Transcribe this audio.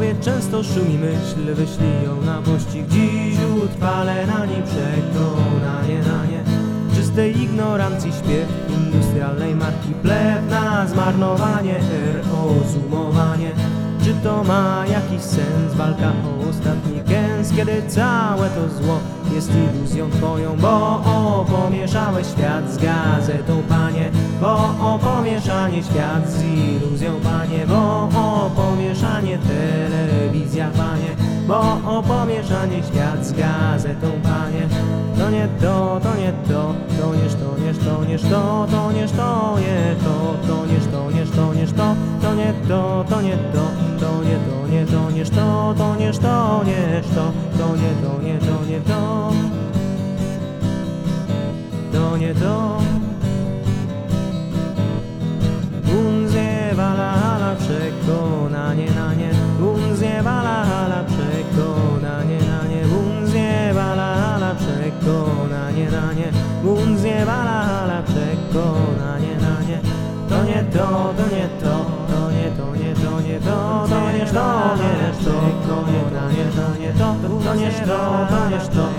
głowie często szumi myśl, wyślij ją na pościg Dziś utrwale na niej przekonanie na nie Czystej ignorancji śpiew industrialnej marki. Plewna zmarnowanie, rozumowanie Czy to ma jakiś sens? Walka o ostatni gęs Kiedy całe to zło jest iluzją twoją Bo o pomieszałeś świat z gazetą, panie. Bo o pomieszanie świat z iluzją, panie. Bo o pomieszanie telewizja, panie Bo o pomieszanie świat z gazetą, panie To nie to, to nie to, to nie to, nie to, nie to, to nie to, nie to, to nie to, nie to, nie to, to nie to, to nie to, to nie to, nie to, nie to, to nie to, nie to, to nie to, nie to, nie to, to nie to. Unzie wala hala przekonanie na nie. To nie to, to nie to, to nie to, nie to, nie to, to nie to, nie to, to nie to, nie to, nie to, to nie to,